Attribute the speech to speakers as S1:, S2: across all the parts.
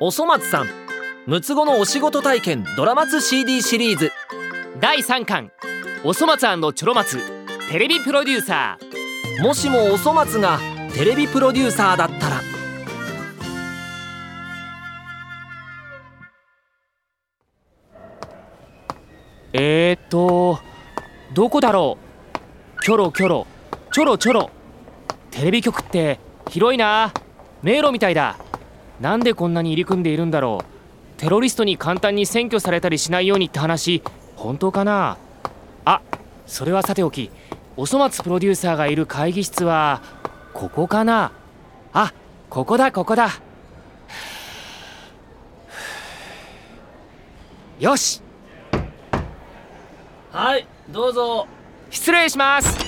S1: おそ松さん六つ子のお仕事体験ドラマツ CD シリーズ。
S2: 第3巻おそ松ちょろ松テレビプロデューサ
S1: ー。もしもおそ松がテレビプロデューサーだったら。
S2: えー、っとどこだろう？キョロキョロちょろちょろテレビ局って広いな。迷路みたいだ。なんでこんなに入り組んでいるんだろう。テロリストに簡単に占拠されたりしないようにって話。本当かな?あそれはさておき。おそ松プロデューサーがいる会議室はここかな?あここだここだ。よし。
S1: はいどうぞ。
S2: 失礼します。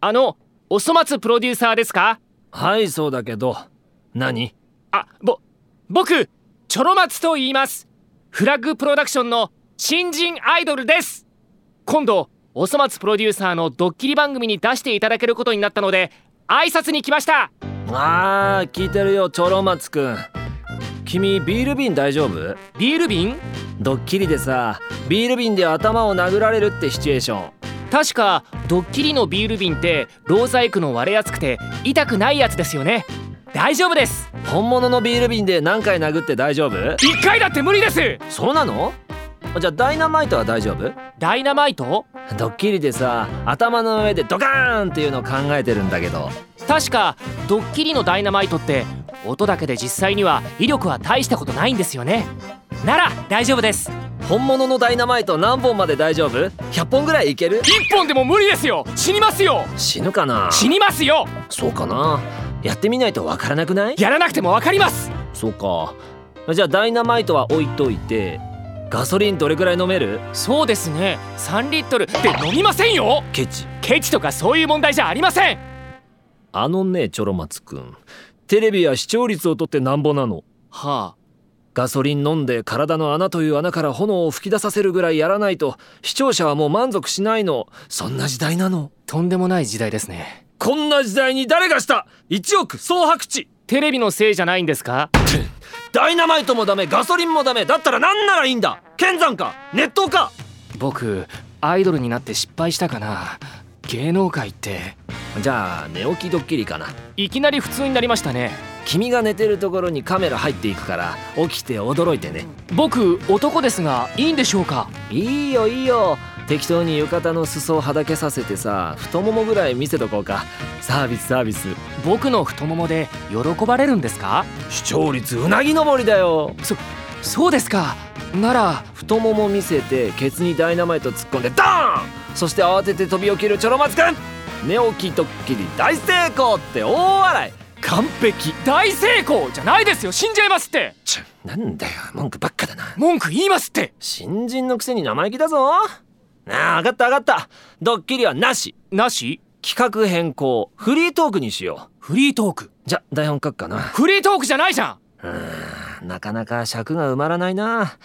S2: あのおそ松プロデューサーですか?
S1: はいそうだけど。何？
S2: あぼ僕チョロ松と言います。フラッグプロダクションの新人アイドルです。今度おそ松プロデューサーのドッキリ番組に出していただけることになったので挨拶に来ました。
S1: あー聞いてるよチョロ松くん。君ビール瓶大丈夫？
S2: ビール瓶？
S1: ドッキリでさビール瓶で頭を殴られるってシチュエーション
S2: 確かドッキリのビール瓶ってローザイクの割れやすくて痛くないやつですよね。大丈夫です。
S1: 本物のビール瓶で何回殴って大丈夫
S2: ？1回だって無理です。
S1: そうなの？じゃあダイナマイトは大丈夫？
S2: ダイナマイト？
S1: ドッキリでさ頭の上でドカーンっていうのを考えてるんだけど。
S2: 確かドッキリのダイナマイトって音だけで実際には威力は大したことないんですよね。なら大丈夫です
S1: 本物のダイナマイト何本まで大丈夫 ?100 本ぐらいいける
S2: ?1 本でも無理ですよ。死にますよ。
S1: 死ぬかな？
S2: 死にますよ。
S1: そうかな？やってみないとわからなくない？
S2: やらなくてもわかります。
S1: そうか。じゃあダイナマイトは置いといてガソリンどれくらい飲める？
S2: そうですね。3リットル。って飲みませんよ。
S1: ケチ。
S2: ケチとかそういう問題じゃありません。
S1: あのねチョロマツくん。テレビは視聴率をとってなんぼなの？
S2: はあ
S1: ガソリン飲んで体の穴という穴から炎を噴き出させるぐらいやらないと視聴者はもう満足しないの。そんな時代なの。
S2: とんでもない時代ですね。
S1: こんな時代に誰がした？1億総白地
S2: テレビのせいじゃないんですか？
S1: ダイナマイトもダメガソリンもダメだったら何ならいいんだ。剣山か？熱湯か？
S2: 僕アイドルになって失敗したかな。芸能界って。
S1: じゃあ寝起きドッキリかな。い
S2: きなり普通になりましたね
S1: 君が寝てるところにカメラ入っていくから起きて驚いてね。
S2: 僕男ですがいいんでしょうか？
S1: いいよいいよ。適当に浴衣の裾をはだけさせてさ太ももぐらい見せとこうか。サービスサービス。
S2: 僕の太ももで喜ばれるんですか？
S1: 視聴率うなぎ登りだよ。
S2: そそうですか。なら
S1: 太もも見せてケツにダイナマイト突っ込んでドーン！そして慌てて飛び起きるチョロマツくん。寝起きドッキリ大成功って大笑い完璧。
S2: 大成功じゃないですよ。死んじゃいますって。
S1: ちょなんだよ。文句ばっかだな。
S2: 文句言いますって。
S1: 新人のくせに生意気だぞ。ああ分かった分かった。ドッキリはなし。
S2: なし？
S1: 企画変更フリートークにしよ
S2: う。フリートーク。
S1: じゃ台本書くかな。
S2: フリートークじゃないじゃん。
S1: うんなかなか尺が埋まらないな。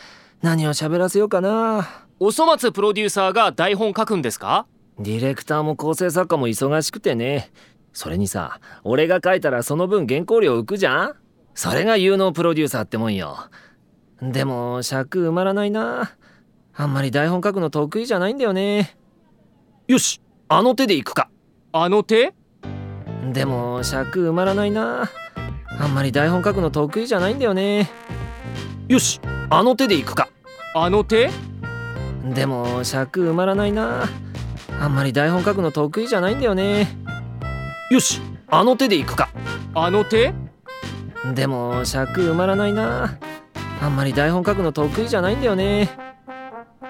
S1: 何を喋らせようかな。
S2: おそ松プロデューサーが台本書くんですか？
S1: ディレクターも構成作家も忙しくてねそれにさ俺が書いたらその分原稿料浮くじゃん？それが有能プロデューサーってもんよ。でも尺埋まらないな。あんまり台本書くの得意じゃないんだよね。よしあの手で行くか。
S2: あの手？
S1: でも尺埋まらないな。あんまり台本書くの得意じゃないんだよね。よしあの手で行くか。
S2: あの手？
S1: でも尺埋まらないな。あんまり台本書くの得意じゃないんだよねよしあの手で行くか。
S2: あの手？
S1: でも尺埋まらないな。あんまり台本書くの得意じゃないんだよね。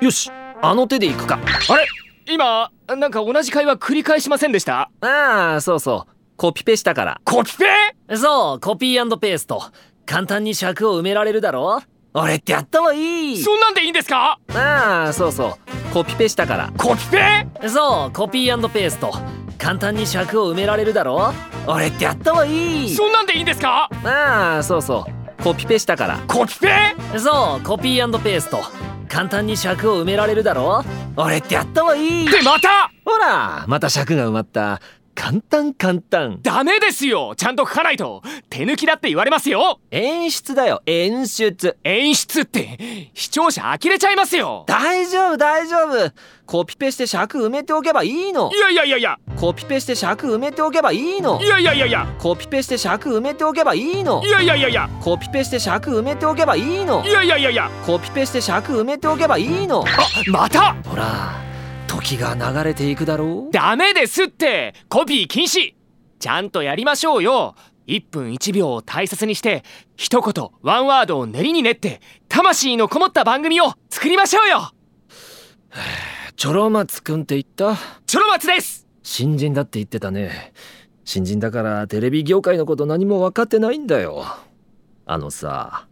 S1: よしあの手で行くか。
S2: あれ？今なんか同じ会話繰り返しませんでした？
S1: ああそうそう。コピペしたから。
S2: コピペ？
S1: そうコピーペースト。簡単に尺を埋められるだろ？俺ってやったはいい。
S2: そんなんでいいんですか？
S1: ああそうそう。コピペしたから。
S2: コピペ？
S1: そうコピーペースト簡単に尺を埋められるだろ？俺ってやったはいい。
S2: そんなんでいいんですか？
S1: ああそうそう。コピペしたから。
S2: コピペ？
S1: そうコピーペースト。簡単に尺を埋められるだろ？俺ってやったはいい。
S2: でまた？
S1: ほらまた尺が埋まった簡単簡単。
S2: ダメですよ。ちゃんと書かないと。手抜きだって言われますよ。
S1: 演出だよ。演出。
S2: 演出って視聴者呆れちゃいますよ。
S1: 大丈夫大丈夫。コピペして尺埋めておけばいいの。
S2: いやいやいやいや。
S1: コピペして尺埋めておけばいいの。
S2: いやいやいやいや。
S1: コピペして尺埋めておけばいいの。
S2: いやいやいやいや。
S1: コピペして尺埋めておけばいいの。
S2: いやいやいやいや。
S1: コピペして尺埋めておけばいいの。
S2: あまた。
S1: ほら時が流れていくだろう？
S2: ダメですって！コピー禁止！ちゃんとやりましょうよ！1分1秒を大切にして一言ワンワードを練りに練って魂のこもった番組を作りましょうよ！
S1: チョロ松くんって言った？
S2: チョロ松です！
S1: 新人だって言ってたね。新人だからテレビ業界のこと何も分かってないんだよ。あのさ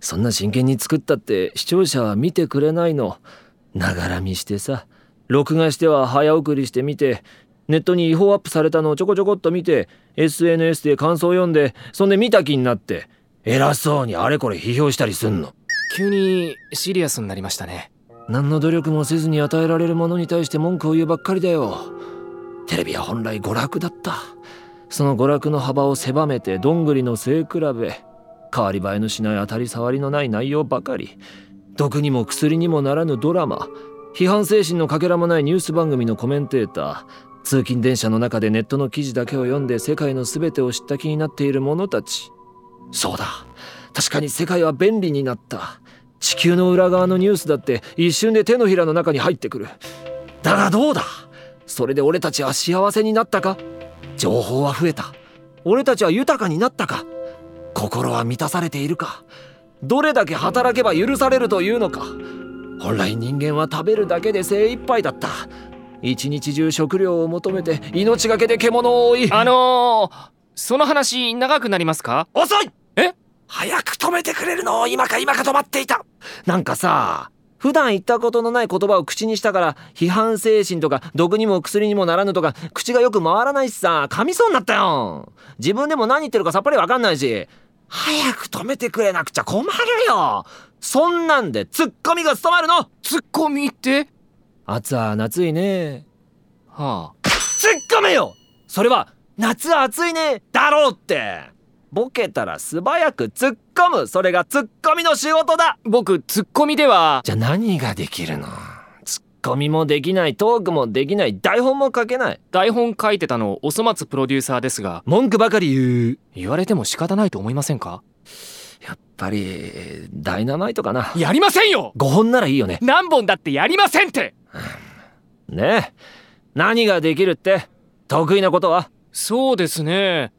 S1: そんな真剣に作ったって視聴者は見てくれないの。ながら見してさ録画しては早送りして見てネットに違法アップされたのをちょこちょこっと見て SNS で感想を読んでそんで見た気になって偉そうにあれこれ批評したりすんの。
S2: 急にシリアスになりましたね。
S1: 何の努力もせずに与えられるものに対して文句を言うばっかりだよ。テレビは本来娯楽だった。その娯楽の幅を狭めてどんぐりの背比べ変わり映えのしない当たり障りのない内容ばかり。毒にも薬にもならぬドラマ批判精神のかけらもないニュース番組のコメンテーター。通勤電車の中でネットの記事だけを読んで世界の全てを知った気になっている者たち。そうだ。確かに世界は便利になった。地球の裏側のニュースだって一瞬で手のひらの中に入ってくる。だがどうだ？それで俺たちは幸せになったか？情報は増えた。俺たちは豊かになったか？心は満たされているか？どれだけ働けば許されるというのか？本来人間は食べるだけで精一杯だった。一日中食料を求めて命がけで獣を追い。
S2: あのー、その話長くなりますか？
S1: 遅い！
S2: え？
S1: 早く止めてくれるの！を今か今か止まっていた。なんかさ普段言ったことのない言葉を口にしたから批判精神とか毒にも薬にもならぬとか口がよく回らないしさ噛みそうになったよ。自分でも何言ってるかさっぱりわかんないし。早く止めてくれなくちゃ困るよそんなんでツッコミが務まるの？
S2: ツッコミって？
S1: 暑は夏いね。
S2: は
S1: ツッコめよ！それは夏は暑いねだろうって。ボケたら素早く突っ込む。それがツッコミの仕事だ。
S2: あ僕ツッコミでは。
S1: じゃあ何ができるの？ツッコミもできないトークもできない。台本も書けない。
S2: 台本書いてたのおそ松プロデューサーですが。
S1: 文句ばかり言う。
S2: 言われても仕方ないと思いませんか？
S1: やっぱりダイナマイトかな。
S2: やりませんよ
S1: ！5本ならいいよね。
S2: 何本だってやりませんって！
S1: ねえ。何ができるって得意なことは？
S2: そうですね。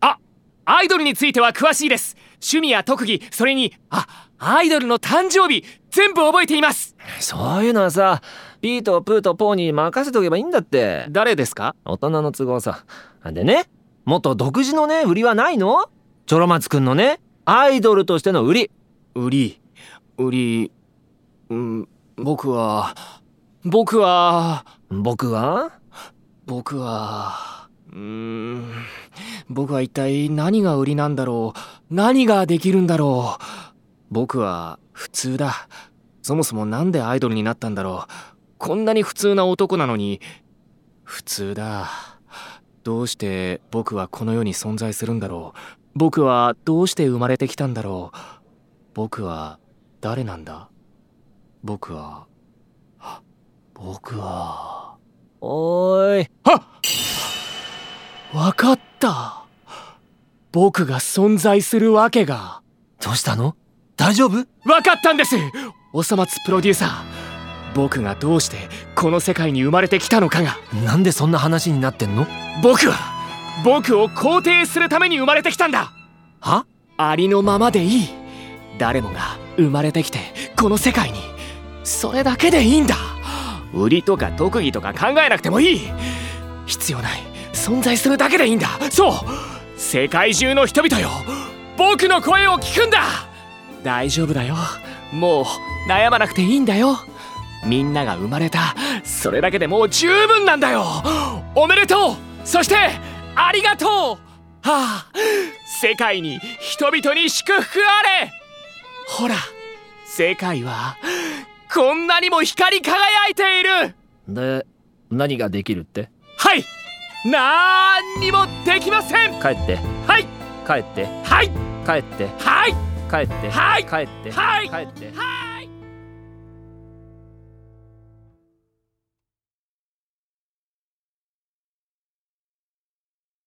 S2: あアイドルについては詳しいです。趣味や特技それにあアイドルの誕生日全部覚えています。
S1: そういうのはさピーとプーとポーに任せておけばいいんだって。
S2: 誰ですか？
S1: 大人の都合さ。でねもっと独自のね売りはないの？チョロマツくんのねアイドルとしての売り。
S2: 売り。売り。うん僕は。僕は。
S1: 僕は？
S2: 僕は。うーん。僕は一体何が売りなんだろう。何ができるんだろう。僕は普通だ。そもそもなんでアイドルになったんだろう。こんなに普通な男なのに。普通だ。どうして僕はこの世に存在するんだろう僕はどうして生まれてきたんだろう。僕は誰なんだ？僕は僕は。
S1: おーい
S2: わかった！僕が存在するわけが。
S1: どうしたの？大丈夫？
S2: わかったんです！おそ松プロデューサー。僕がどうしてこの世界に生まれてきたのかが。
S1: なんでそんな話になってんの？
S2: 僕は僕を肯定するために生まれてきたんだ。
S1: は？
S2: ありのままでいい。誰もが生まれてきてこの世界に。それだけでいいんだ。売りとか特技とか考えなくてもいい。必要ない。存在するだけでいいんだ。そう。世界中の人々よ。僕の声を聞くんだ。大丈夫だよ。もう悩まなくていいんだよ。みんなが生まれた。それだけでもう十分なんだよ。おめでとう。そしてありがとう。はあ世界に人々に祝福あれ。ほら世界はこんなにも光り輝いている。
S1: で何ができるって？
S2: はい。なんにもできません。
S1: 帰って。
S2: はい。
S1: 帰って。
S2: はい。
S1: 帰って。
S2: はい。
S1: 帰って。
S2: はい。
S1: 帰って。
S2: はい。
S1: 帰って。
S2: はい。
S1: 帰って。
S2: はい